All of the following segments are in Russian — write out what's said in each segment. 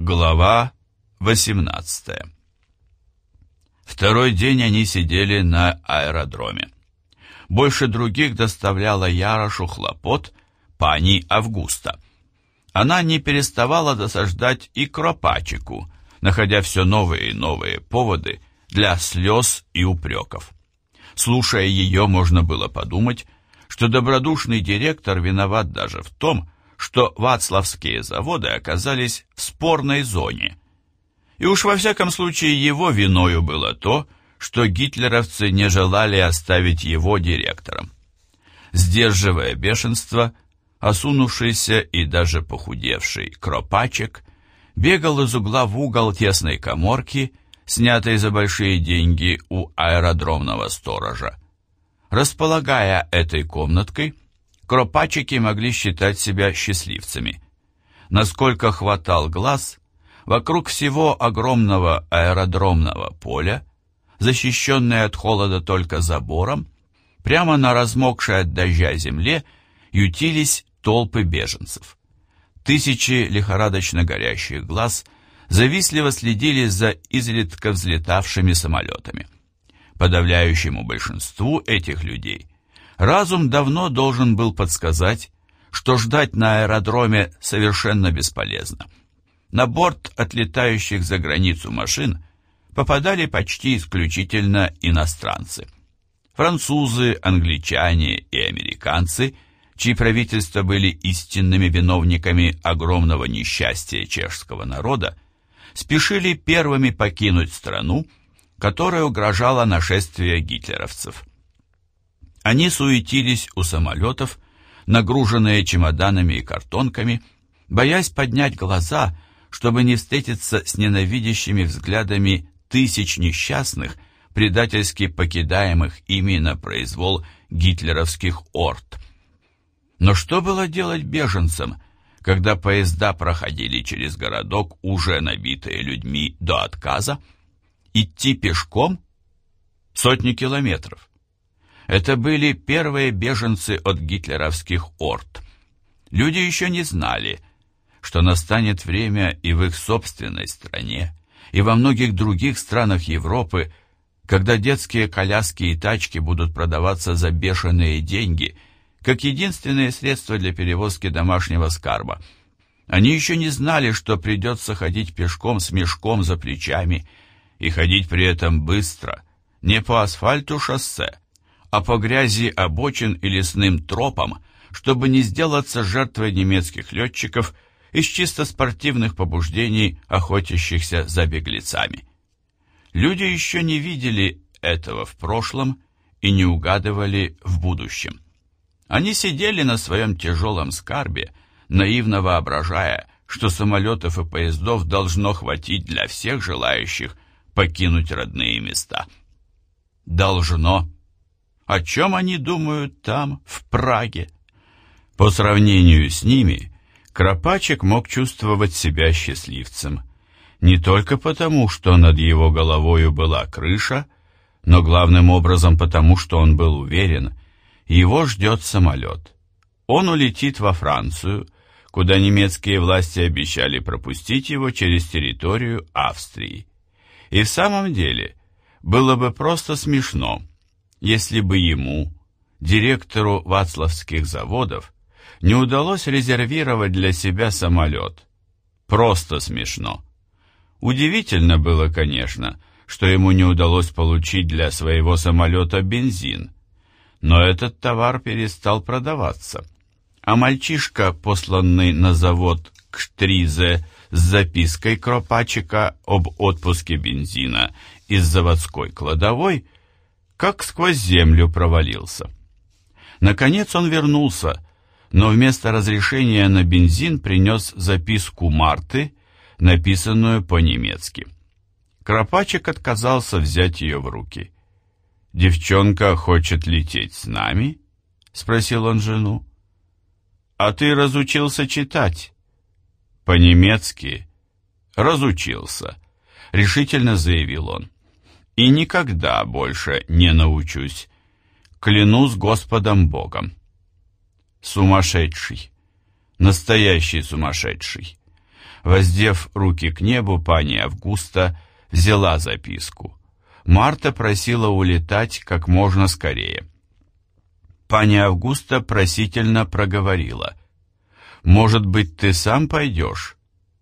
Глава 18 Второй день они сидели на аэродроме. Больше других доставляла Ярошу хлопот пани Августа. Она не переставала досаждать и Кропачику, находя все новые и новые поводы для слез и упреков. Слушая ее, можно было подумать, что добродушный директор виноват даже в том, что вацлавские заводы оказались в спорной зоне. И уж во всяком случае его виною было то, что гитлеровцы не желали оставить его директором. Сдерживая бешенство, осунувшийся и даже похудевший Кропачек бегал из угла в угол тесной коморки, снятой за большие деньги у аэродромного сторожа. Располагая этой комнаткой, кропачики могли считать себя счастливцами. Насколько хватал глаз, вокруг всего огромного аэродромного поля, защищенное от холода только забором, прямо на размокшей от дождя земле ютились толпы беженцев. Тысячи лихорадочно горящих глаз завистливо следили за изредка взлетавшими самолетами. Подавляющему большинству этих людей – Разум давно должен был подсказать, что ждать на аэродроме совершенно бесполезно. На борт отлетающих за границу машин попадали почти исключительно иностранцы. Французы, англичане и американцы, чьи правительства были истинными виновниками огромного несчастья чешского народа, спешили первыми покинуть страну, которая угрожала нашествие гитлеровцев. Они суетились у самолетов, нагруженные чемоданами и картонками, боясь поднять глаза, чтобы не встретиться с ненавидящими взглядами тысяч несчастных, предательски покидаемых ими на произвол гитлеровских орд. Но что было делать беженцам, когда поезда проходили через городок, уже набитые людьми до отказа? Идти пешком? Сотни километров. Это были первые беженцы от гитлеровских орд. Люди еще не знали, что настанет время и в их собственной стране, и во многих других странах Европы, когда детские коляски и тачки будут продаваться за бешеные деньги, как единственное средство для перевозки домашнего скарба. Они еще не знали, что придется ходить пешком с мешком за плечами и ходить при этом быстро, не по асфальту шоссе, а по грязи обочин и лесным тропам, чтобы не сделаться жертвой немецких летчиков из чисто спортивных побуждений, охотящихся за беглецами. Люди еще не видели этого в прошлом и не угадывали в будущем. Они сидели на своем тяжелом скарбе, наивно воображая, что самолетов и поездов должно хватить для всех желающих покинуть родные места. Должно о чем они думают там, в Праге. По сравнению с ними, Кропачек мог чувствовать себя счастливцем. Не только потому, что над его головою была крыша, но главным образом потому, что он был уверен, его ждет самолет. Он улетит во Францию, куда немецкие власти обещали пропустить его через территорию Австрии. И в самом деле, было бы просто смешно, если бы ему, директору Вацлавских заводов, не удалось резервировать для себя самолет. Просто смешно. Удивительно было, конечно, что ему не удалось получить для своего самолета бензин, но этот товар перестал продаваться. А мальчишка, посланный на завод к Штризе с запиской Кропачика об отпуске бензина из заводской кладовой – как сквозь землю провалился. Наконец он вернулся, но вместо разрешения на бензин принес записку Марты, написанную по-немецки. Кропачек отказался взять ее в руки. «Девчонка хочет лететь с нами?» — спросил он жену. «А ты разучился читать?» «По-немецки?» «Разучился», — решительно заявил он и никогда больше не научусь. Клянусь Господом Богом. Сумасшедший. Настоящий сумасшедший. Воздев руки к небу, пани Августа взяла записку. Марта просила улетать как можно скорее. Пани Августа просительно проговорила. «Может быть, ты сам пойдешь?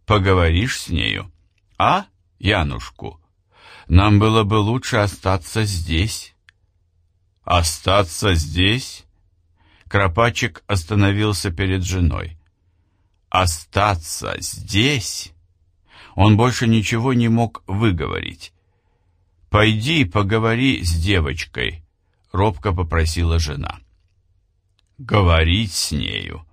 Поговоришь с нею? А, Янушку? Нам было бы лучше остаться здесь». «Остаться здесь?» Кропачик остановился перед женой. «Остаться здесь?» Он больше ничего не мог выговорить. «Пойди поговори с девочкой», — робко попросила жена. «Говорить с нею».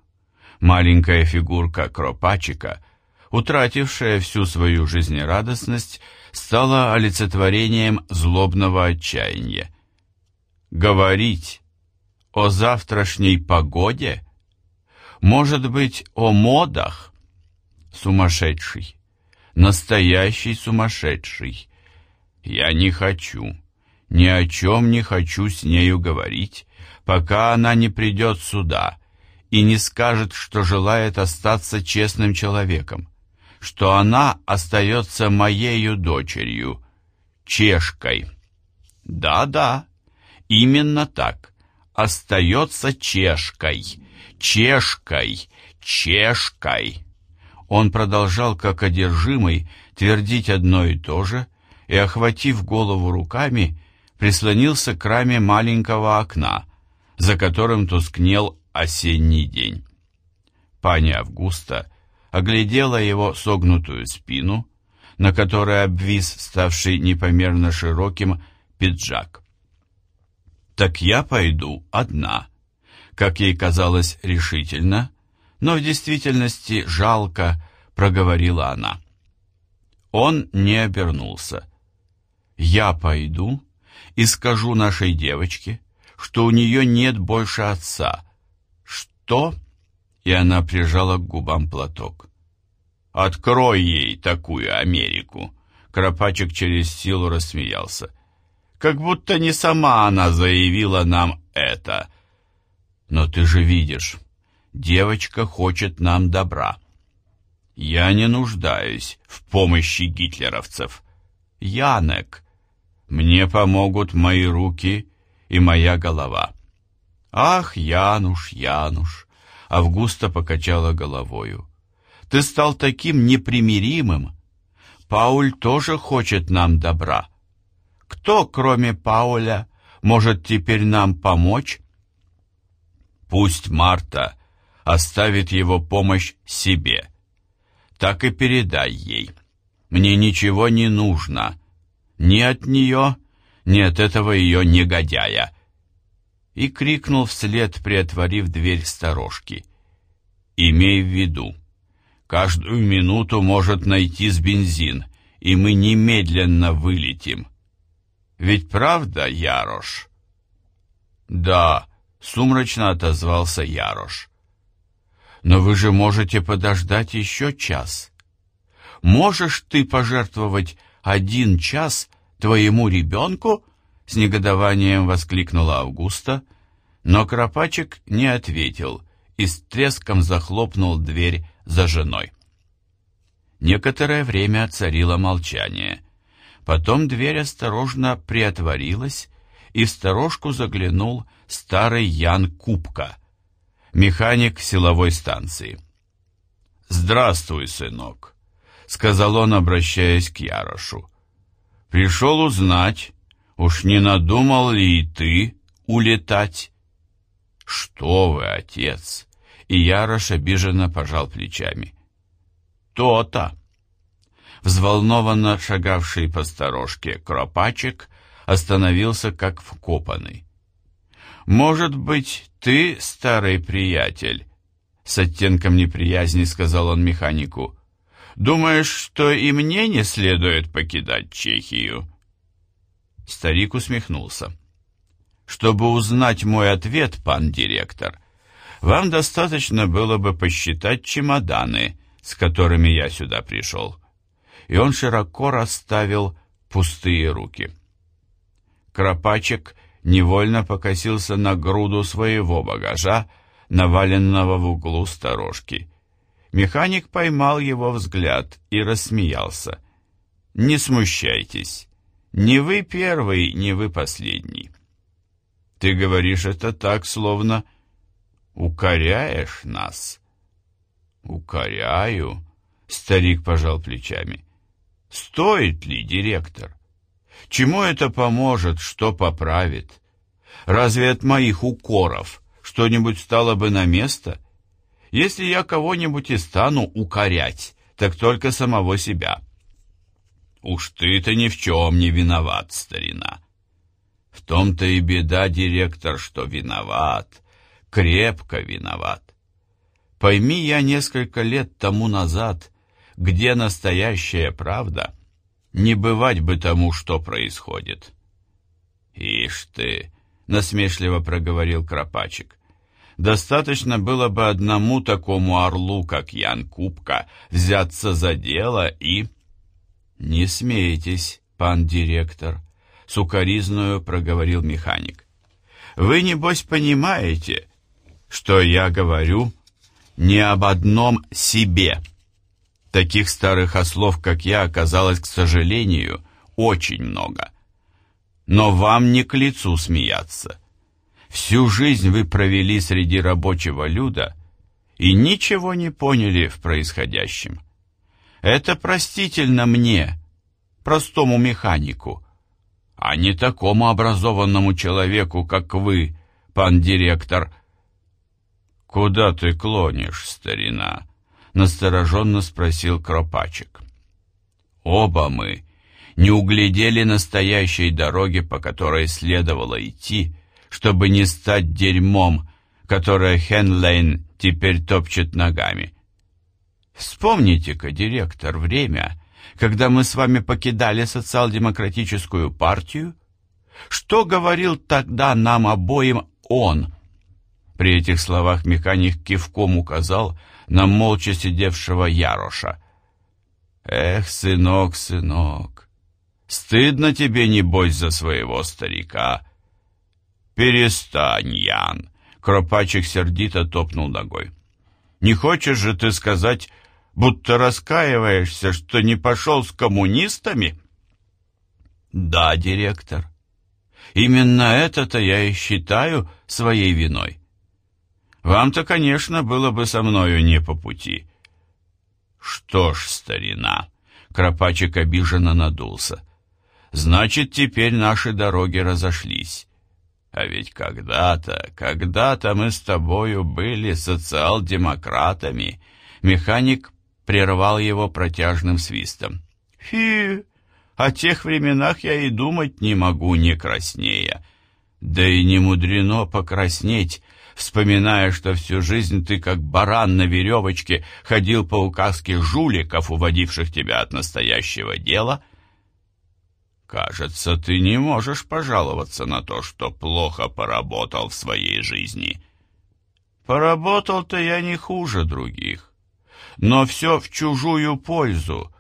Маленькая фигурка Кропачика, утратившая всю свою жизнерадостность, стала олицетворением злобного отчаяния. «Говорить о завтрашней погоде? Может быть, о модах? Сумасшедший, настоящий сумасшедший. Я не хочу, ни о чем не хочу с нею говорить, пока она не придет сюда и не скажет, что желает остаться честным человеком, что она остается моею дочерью, чешкой. Да-да, именно так остается чешкой, чешкой, чешкой. Он продолжал, как одержимый, твердить одно и то же, и, охватив голову руками, прислонился к раме маленького окна, за которым тускнел осенний день. Пани Августа оглядела его согнутую спину, на которой обвис ставший непомерно широким пиджак. «Так я пойду одна», как ей казалось решительно, но в действительности жалко, проговорила она. Он не обернулся. «Я пойду и скажу нашей девочке, что у нее нет больше отца». «Что?» И она прижала к губам платок. «Открой ей такую Америку!» Кропачик через силу рассмеялся как будто не сама она заявила нам это. Но ты же видишь, девочка хочет нам добра. Я не нуждаюсь в помощи гитлеровцев. Янек, мне помогут мои руки и моя голова. Ах, Януш, Януш, Августа покачала головою. Ты стал таким непримиримым. Пауль тоже хочет нам добра. Кто, кроме Пауля, может теперь нам помочь? Пусть Марта оставит его помощь себе. Так и передай ей. Мне ничего не нужно. Ни от нее, ни от этого ее негодяя. И крикнул вслед, приотворив дверь сторожки. Имей в виду, каждую минуту может найти с бензин, и мы немедленно вылетим. Ведь правда, Ярош?» «Да», — сумрачно отозвался Ярош. «Но вы же можете подождать еще час. Можешь ты пожертвовать один час твоему ребенку?» С негодованием воскликнула Августа, но Кропачик не ответил и с треском захлопнул дверь за женой. Некоторое время царило молчание — Потом дверь осторожно приотворилась, и в сторожку заглянул старый Ян Кубка, механик силовой станции. «Здравствуй, сынок», — сказал он, обращаясь к Ярошу. «Пришел узнать, уж не надумал ли и ты улетать?» «Что вы, отец!» И Ярош обиженно пожал плечами. «То-то!» Взволнованно шагавший по сторожке Кропачек остановился как вкопанный. «Может быть, ты, старый приятель?» С оттенком неприязни сказал он механику. «Думаешь, что и мне не следует покидать Чехию?» Старик усмехнулся. «Чтобы узнать мой ответ, пан директор, вам достаточно было бы посчитать чемоданы, с которыми я сюда пришел и он широко расставил пустые руки. Кропачек невольно покосился на груду своего багажа, наваленного в углу сторожки. Механик поймал его взгляд и рассмеялся. «Не смущайтесь. Не вы первый, не вы последний. Ты говоришь это так, словно укоряешь нас». «Укоряю?» — старик пожал плечами. «Стоит ли, директор? Чему это поможет, что поправит? Разве от моих укоров что-нибудь стало бы на место? Если я кого-нибудь и стану укорять, так только самого себя». «Уж ты-то ни в чем не виноват, старина». «В том-то и беда, директор, что виноват, крепко виноват. Пойми я несколько лет тому назад, где настоящая правда, не бывать бы тому, что происходит. «Ишь ты!» — насмешливо проговорил Кропачик. «Достаточно было бы одному такому орлу, как Ян Кубка, взяться за дело и...» «Не смейтесь, пан директор», — сукоризною проговорил механик. «Вы, небось, понимаете, что я говорю не об одном себе. Таких старых ослов, как я, оказалось, к сожалению, очень много. Но вам не к лицу смеяться. Всю жизнь вы провели среди рабочего люда и ничего не поняли в происходящем. Это простительно мне, простому механику, а не такому образованному человеку, как вы, пан директор, «Куда ты клонишь, старина?» — настороженно спросил Кропачек. «Оба мы не углядели настоящей дороги, по которой следовало идти, чтобы не стать дерьмом, которое Хенлейн теперь топчет ногами. Вспомните-ка, директор, время, когда мы с вами покидали социал-демократическую партию. Что говорил тогда нам обоим он, при этих словах механик кивком указал на молча сидевшего Яроша. «Эх, сынок, сынок, стыдно тебе, небось, за своего старика». «Перестань, Ян!» — Кропачик сердито топнул ногой. «Не хочешь же ты сказать, будто раскаиваешься, что не пошел с коммунистами?» «Да, директор. Именно это-то я и считаю своей виной. Вам-то, конечно, было бы со мною не по пути. Что ж, старина, Кропачик обиженно надулся. Значит, теперь наши дороги разошлись. А ведь когда-то, когда-то мы с тобою были социал-демократами. Механик прервал его протяжным свистом. Фи, о тех временах я и думать не могу, не краснея. Да и не мудрено покраснеть, вспоминая, что всю жизнь ты, как баран на веревочке, ходил по указке жуликов, уводивших тебя от настоящего дела? Кажется, ты не можешь пожаловаться на то, что плохо поработал в своей жизни. Поработал-то я не хуже других, но все в чужую пользу.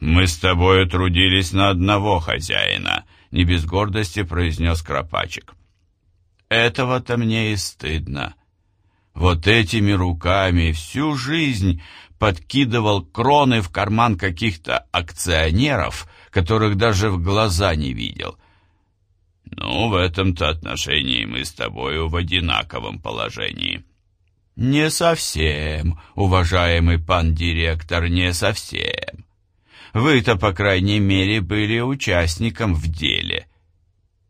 Мы с тобой трудились на одного хозяина, не без гордости произнес Кропачик. Этого-то мне и стыдно. Вот этими руками всю жизнь подкидывал кроны в карман каких-то акционеров, которых даже в глаза не видел. Ну, в этом-то отношении мы с тобою в одинаковом положении. Не совсем, уважаемый пан директор, не совсем. Вы-то, по крайней мере, были участником в деле.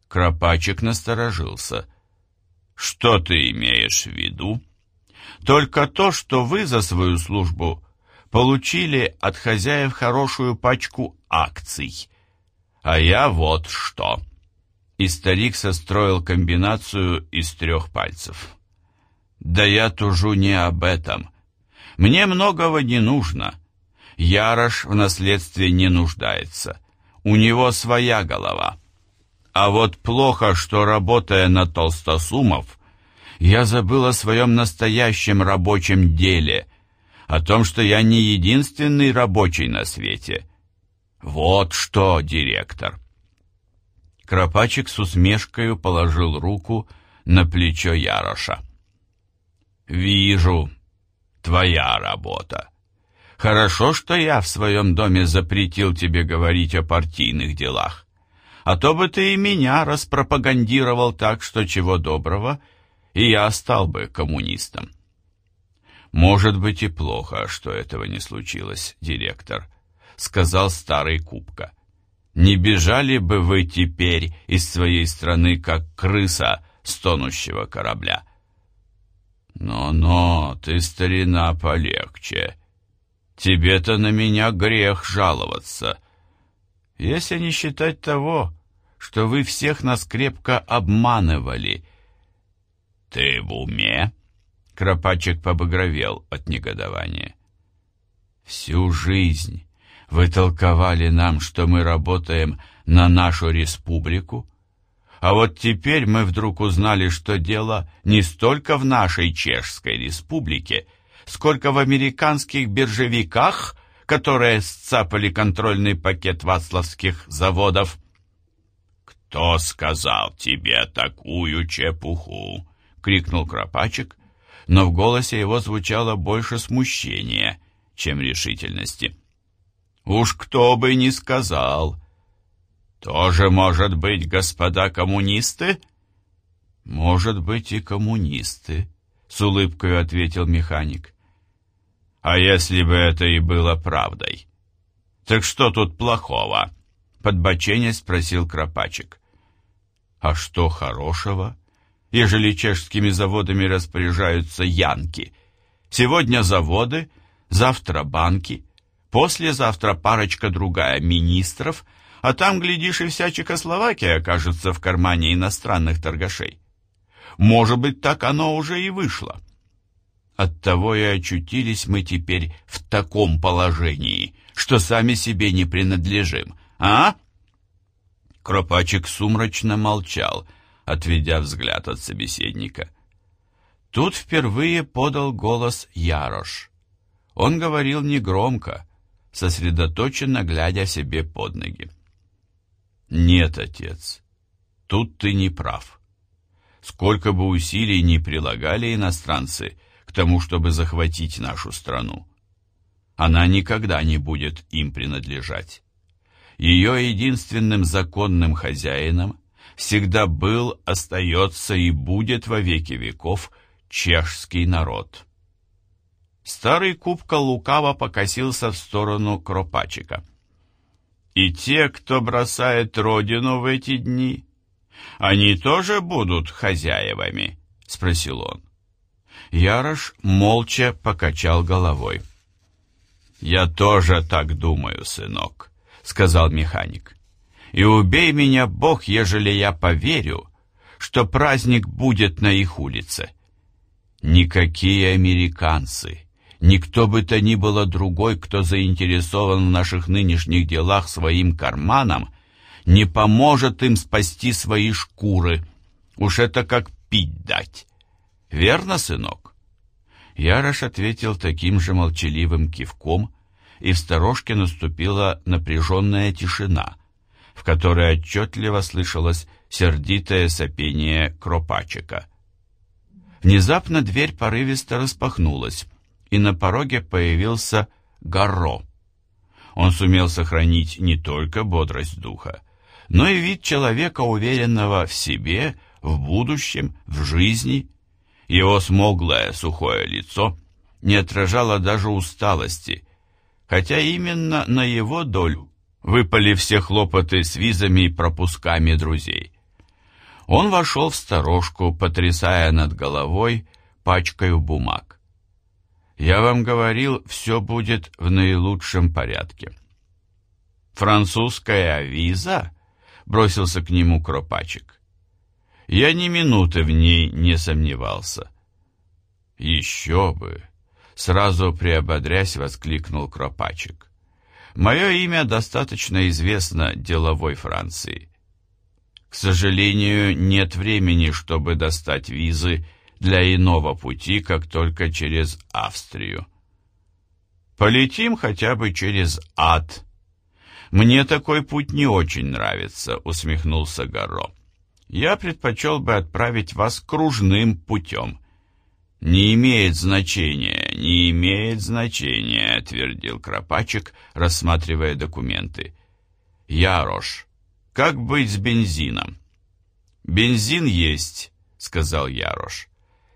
Кропачик насторожился — что ты имеешь в виду? Только то, что вы за свою службу получили от хозяев хорошую пачку акций. А я вот что. И старик состроил комбинацию из трех пальцев. Да я тужу не об этом. Мне многого не нужно. Ярош в наследстве не нуждается. У него своя голова. А вот плохо, что, работая на толстосумов, я забыл о своем настоящем рабочем деле, о том, что я не единственный рабочий на свете. Вот что, директор. Кропачик с усмешкою положил руку на плечо Яроша. «Вижу, твоя работа. Хорошо, что я в своем доме запретил тебе говорить о партийных делах. А то бы ты и меня распропагандировал так, что чего доброго, и я стал бы коммунистом. Может быть и плохо, что этого не случилось, директор, сказал старый Кубка. Не бежали бы вы теперь из своей страны, как крыса с тонущего корабля? Но-но, ты, старина, полегче. Тебе-то на меня грех жаловаться. Если не считать того, что вы всех нас крепко обманывали. Ты в уме? Кропачек побагровел от негодования. Всю жизнь вы толковали нам, что мы работаем на нашу республику, а вот теперь мы вдруг узнали, что дело не столько в нашей Чешской республике, сколько в американских биржевиках, которые сцапали контрольный пакет вацлавских заводов. «Кто сказал тебе такую чепуху?» — крикнул Кропачек, но в голосе его звучало больше смущения, чем решительности. «Уж кто бы ни сказал!» «Тоже, может быть, господа коммунисты?» «Может быть, и коммунисты», — с улыбкой ответил механик. «А если бы это и было правдой?» «Так что тут плохого?» — подбоченясь спросил Кропачек. «А что хорошего, ежели чешскими заводами распоряжаются янки? Сегодня заводы, завтра банки, послезавтра парочка другая министров — а там, глядишь, и вся Чехословакия окажется в кармане иностранных торгашей. Может быть, так оно уже и вышло. Оттого и очутились мы теперь в таком положении, что сами себе не принадлежим, а? Кропачик сумрачно молчал, отведя взгляд от собеседника. Тут впервые подал голос Ярош. Он говорил негромко, сосредоточенно глядя себе под ноги. Нет, отец, тут ты не прав. Сколько бы усилий ни прилагали иностранцы к тому, чтобы захватить нашу страну, она никогда не будет им принадлежать. Ее единственным законным хозяином всегда был, остается и будет во веки веков чешский народ. Старый Кубка лукаво покосился в сторону Кропачика. И те, кто бросает родину в эти дни, они тоже будут хозяевами? Спросил он. Ярош молча покачал головой. «Я тоже так думаю, сынок», — сказал механик. «И убей меня, Бог, ежели я поверю, что праздник будет на их улице. Никакие американцы, Никто бы то ни было другой, кто заинтересован в наших нынешних делах своим карманом, не поможет им спасти свои шкуры. Уж это как пить дать. Верно, сынок? Ярош ответил таким же молчаливым кивком, и в сторожке наступила напряженная тишина, в которой отчетливо слышалось сердитое сопение кропачика. Внезапно дверь порывисто распахнулась, и на пороге появился Гарро. Он сумел сохранить не только бодрость духа, но и вид человека, уверенного в себе, в будущем, в жизни. Его смуглое сухое лицо не отражало даже усталости, хотя именно на его долю выпали все хлопоты с визами и пропусками друзей. Он вошел в сторожку, потрясая над головой пачкою бумаг. Я вам говорил, все будет в наилучшем порядке. Французская виза? Бросился к нему Кропачек. Я ни минуты в ней не сомневался. Еще бы! Сразу приободрясь, воскликнул Кропачек. Мое имя достаточно известно деловой Франции. К сожалению, нет времени, чтобы достать визы для иного пути, как только через Австрию. Полетим хотя бы через ад. Мне такой путь не очень нравится, усмехнулся Гарро. Я предпочел бы отправить вас кружным путем. «Не имеет значения, не имеет значения», — твердил Кропачек, рассматривая документы. «Ярош, как быть с бензином?» «Бензин есть», — сказал Ярош.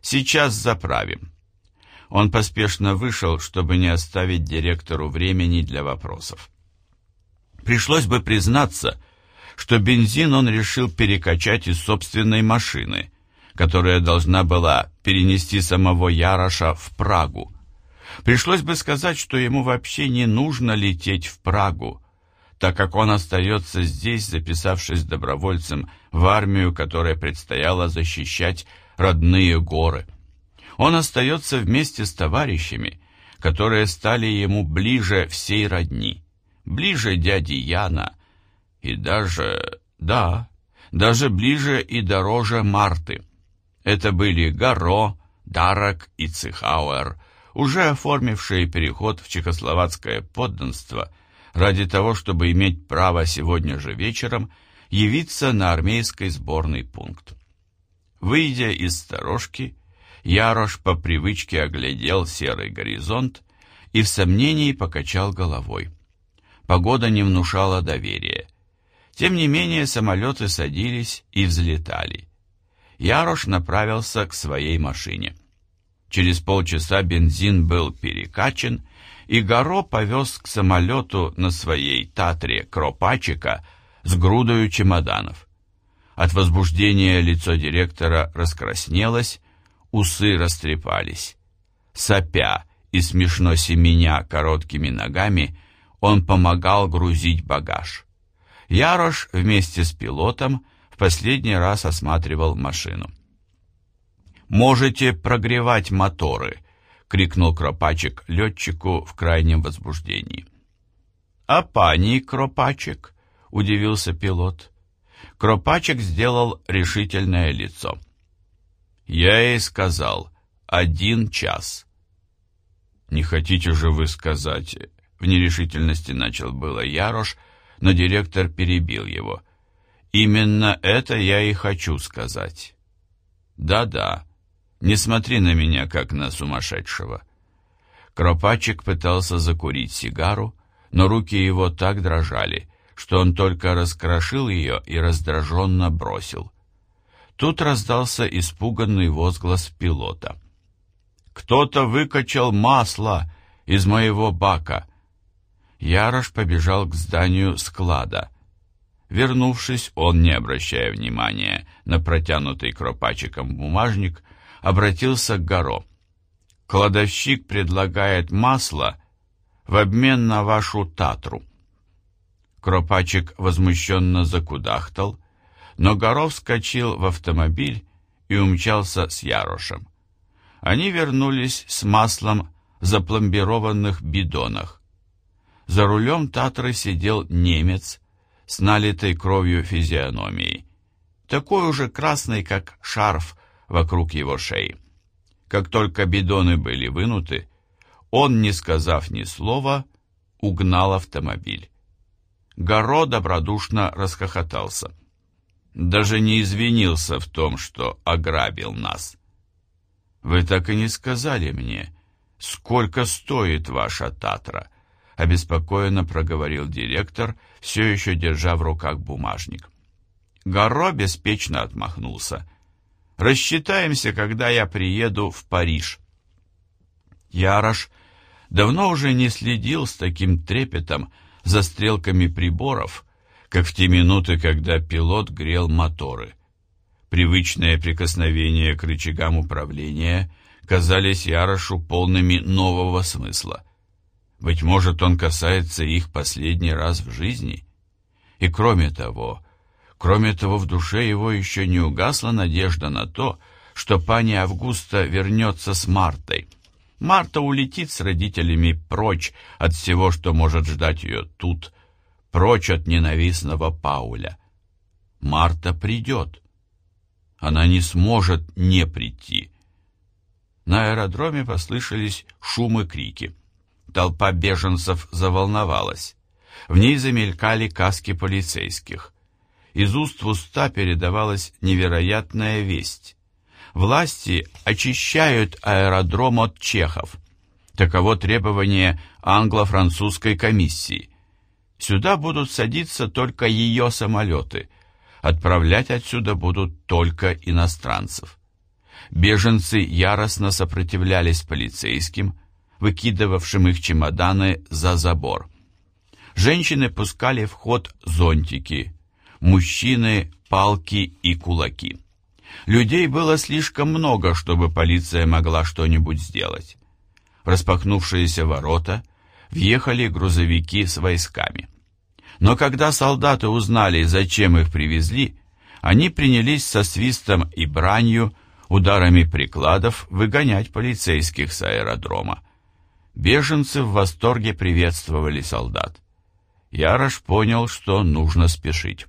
«Сейчас заправим». Он поспешно вышел, чтобы не оставить директору времени для вопросов. Пришлось бы признаться, что бензин он решил перекачать из собственной машины, которая должна была перенести самого Яроша в Прагу. Пришлось бы сказать, что ему вообще не нужно лететь в Прагу, так как он остается здесь, записавшись добровольцем в армию, которая предстояло защищать родные горы. Он остается вместе с товарищами, которые стали ему ближе всей родни, ближе дяди Яна и даже, да, даже ближе и дороже Марты. Это были Гаро, Дарак и Цихауэр, уже оформившие переход в чехословацкое подданство ради того, чтобы иметь право сегодня же вечером явиться на армейский сборный пункт. Выйдя из сторожки, Ярош по привычке оглядел серый горизонт и в сомнении покачал головой. Погода не внушала доверия. Тем не менее самолеты садились и взлетали. Ярош направился к своей машине. Через полчаса бензин был перекачан, и Горо повез к самолету на своей Татре Кропачика с грудою чемоданов. От возбуждения лицо директора раскраснелось, усы растрепались. Сопя и смешно семеня короткими ногами, он помогал грузить багаж. Ярош вместе с пилотом в последний раз осматривал машину. «Можете прогревать моторы!» — крикнул Кропачек летчику в крайнем возбуждении. «А пани Кропачек?» — удивился пилот. Кропачек сделал решительное лицо. «Я ей сказал, один час». «Не хотите же вы сказать...» В нерешительности начал было Ярош, но директор перебил его — Именно это я и хочу сказать. Да-да, не смотри на меня, как на сумасшедшего. Кропачик пытался закурить сигару, но руки его так дрожали, что он только раскрошил ее и раздраженно бросил. Тут раздался испуганный возглас пилота. «Кто-то выкачал масло из моего бака!» Ярош побежал к зданию склада. Вернувшись, он, не обращая внимания на протянутый кропачиком бумажник, обратился к Горо. «Кладовщик предлагает масло в обмен на вашу татру». Кропачик возмущенно закудахтал, но Горов вскочил в автомобиль и умчался с Ярошем. Они вернулись с маслом в запломбированных бидонах. За рулем Татры сидел немец с налитой кровью физиономией, такой уже красный, как шарф вокруг его шеи. Как только бидоны были вынуты, он, не сказав ни слова, угнал автомобиль. Горо добродушно расхохотался. Даже не извинился в том, что ограбил нас. «Вы так и не сказали мне, сколько стоит ваша Татра?» — обеспокоенно проговорил директор, все еще держа в руках бумажник. Гарро беспечно отмахнулся. «Рассчитаемся, когда я приеду в Париж». Ярош давно уже не следил с таким трепетом за стрелками приборов, как в те минуты, когда пилот грел моторы. Привычные прикосновения к рычагам управления казались Ярошу полными нового смысла — быть может, он касается их последний раз в жизни. И кроме того, кроме того, в душе его еще не угасла надежда на то, что пани Августа вернется с Мартой. Марта улетит с родителями прочь от всего, что может ждать ее тут, прочь от ненавистного Пауля. Марта придет. Она не сможет не прийти. На аэродроме послышались шум и крики. Толпа беженцев заволновалась. В ней замелькали каски полицейских. Из уст в уста передавалась невероятная весть. Власти очищают аэродром от чехов. Таково требование англо-французской комиссии. Сюда будут садиться только ее самолеты. Отправлять отсюда будут только иностранцев. Беженцы яростно сопротивлялись полицейским, выкидывавшим их чемоданы за забор. Женщины пускали в ход зонтики, мужчины – палки и кулаки. Людей было слишком много, чтобы полиция могла что-нибудь сделать. В распахнувшиеся ворота въехали грузовики с войсками. Но когда солдаты узнали, зачем их привезли, они принялись со свистом и бранью, ударами прикладов выгонять полицейских с аэродрома. Беженцы в восторге приветствовали солдат. Ярош понял, что нужно спешить.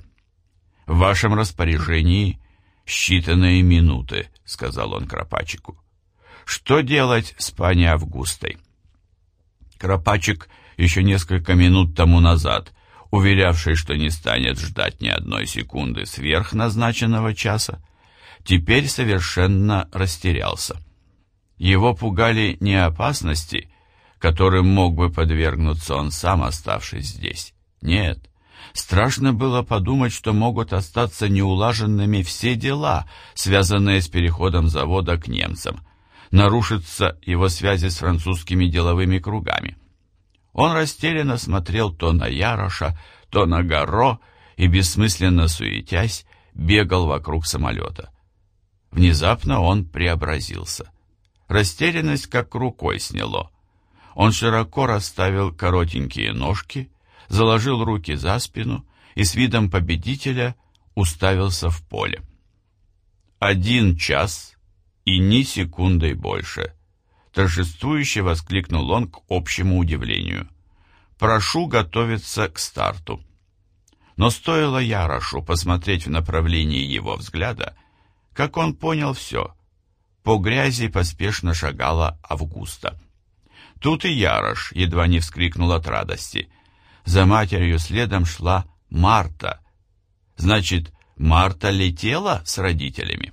«В вашем распоряжении считанные минуты», — сказал он Кропачику. «Что делать с пани Августой?» Кропачик еще несколько минут тому назад, уверявший, что не станет ждать ни одной секунды сверх назначенного часа, теперь совершенно растерялся. Его пугали не опасности, которым мог бы подвергнуться он сам, оставшись здесь. Нет, страшно было подумать, что могут остаться неулаженными все дела, связанные с переходом завода к немцам, нарушится его связи с французскими деловыми кругами. Он растерянно смотрел то на Яроша, то на Гаро и, бессмысленно суетясь, бегал вокруг самолета. Внезапно он преобразился. Растерянность как рукой сняло. Он широко расставил коротенькие ножки, заложил руки за спину и с видом победителя уставился в поле. «Один час и ни секундой больше!» Торжествующе воскликнул он к общему удивлению. «Прошу готовиться к старту». Но стоило Ярошу посмотреть в направлении его взгляда, как он понял все. По грязи поспешно шагала Августа. Тут и Ярош едва не вскрикнул от радости. За матерью следом шла Марта. Значит, Марта летела с родителями?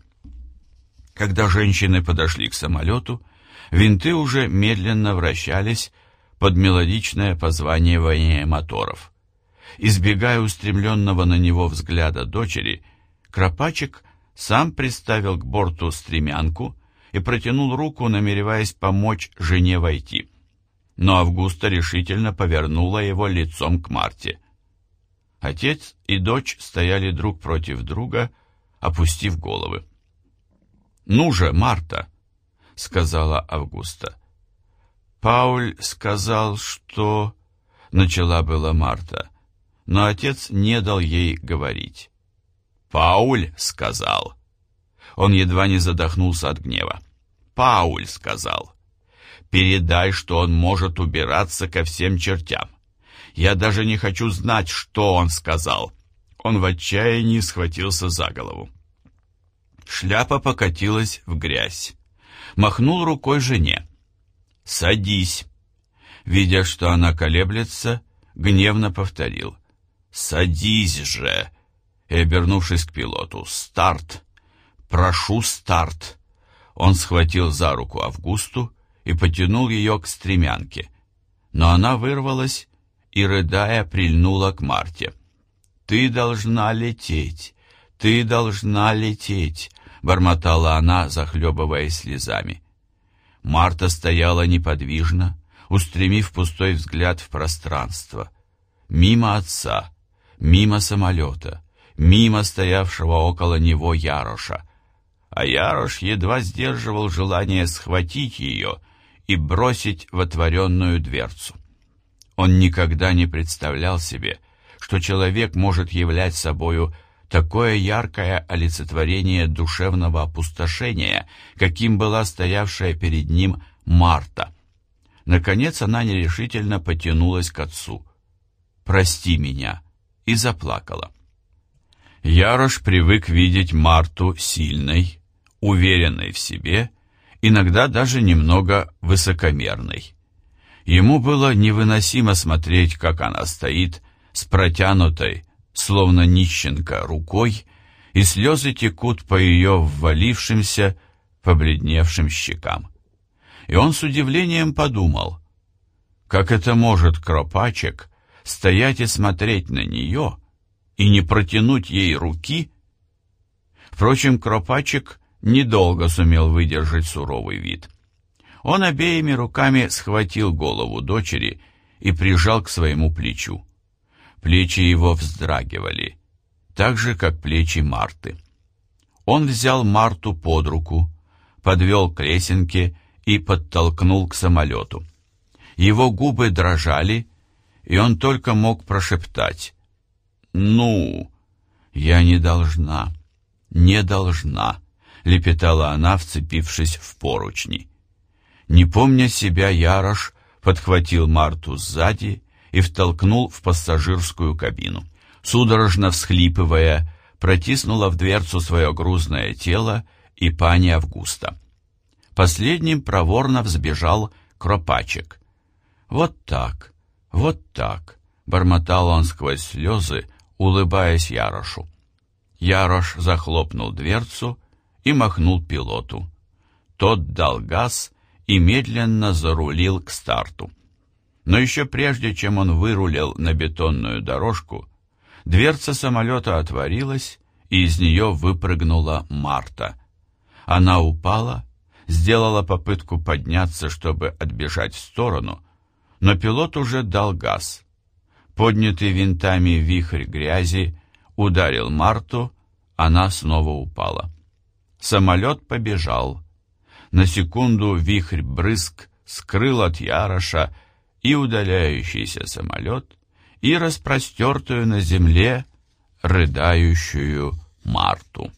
Когда женщины подошли к самолету, винты уже медленно вращались под мелодичное позванивание моторов. Избегая устремленного на него взгляда дочери, Кропачик сам приставил к борту стремянку и протянул руку, намереваясь помочь жене войти но Августа решительно повернула его лицом к Марте. Отец и дочь стояли друг против друга, опустив головы. «Ну же, Марта!» — сказала Августа. «Пауль сказал, что...» — начала была Марта, но отец не дал ей говорить. «Пауль сказал...» Он едва не задохнулся от гнева. «Пауль сказал...» Передай, что он может убираться ко всем чертям. Я даже не хочу знать, что он сказал. Он в отчаянии схватился за голову. Шляпа покатилась в грязь. Махнул рукой жене. «Садись!» Видя, что она колеблется, гневно повторил. «Садись же!» И, обернувшись к пилоту, «Старт! Прошу, старт!» Он схватил за руку Августу и потянул ее к стремянке. Но она вырвалась и, рыдая, прильнула к Марте. «Ты должна лететь! Ты должна лететь!» — бормотала она, захлебываясь слезами. Марта стояла неподвижно, устремив пустой взгляд в пространство. Мимо отца, мимо самолета, мимо стоявшего около него Яроша. А Ярош едва сдерживал желание схватить ее — и бросить в отворенную дверцу. Он никогда не представлял себе, что человек может являть собою такое яркое олицетворение душевного опустошения, каким была стоявшая перед ним Марта. Наконец она нерешительно потянулась к отцу. «Прости меня!» и заплакала. Ярош привык видеть Марту сильной, уверенной в себе иногда даже немного высокомерной. Ему было невыносимо смотреть, как она стоит с протянутой, словно нищенка, рукой, и слезы текут по ее ввалившимся, побледневшим щекам. И он с удивлением подумал, как это может Кропачек стоять и смотреть на нее и не протянуть ей руки? Впрочем, Кропачек недолго сумел выдержать суровый вид. Он обеими руками схватил голову дочери и прижал к своему плечу. Плечи его вздрагивали, так же, как плечи Марты. Он взял Марту под руку, подвел к лесенке и подтолкнул к самолету. Его губы дрожали, и он только мог прошептать «Ну, я не должна, не должна», — лепетала она, вцепившись в поручни. Не помня себя, Ярош подхватил Марту сзади и втолкнул в пассажирскую кабину. Судорожно всхлипывая, протиснула в дверцу свое грузное тело и пани Августа. Последним проворно взбежал Кропачек. «Вот так, вот так», — бормотал он сквозь слезы, улыбаясь Ярошу. Ярош захлопнул дверцу и махнул пилоту. Тот дал газ и медленно зарулил к старту. Но еще прежде, чем он вырулил на бетонную дорожку, дверца самолета отворилась, и из нее выпрыгнула Марта. Она упала, сделала попытку подняться, чтобы отбежать в сторону, но пилот уже дал газ. Поднятый винтами вихрь грязи ударил Марту, она снова упала. Самолет побежал. На секунду вихрь брызг скрыл от Яроша и удаляющийся самолет, и распростертую на земле рыдающую Марту.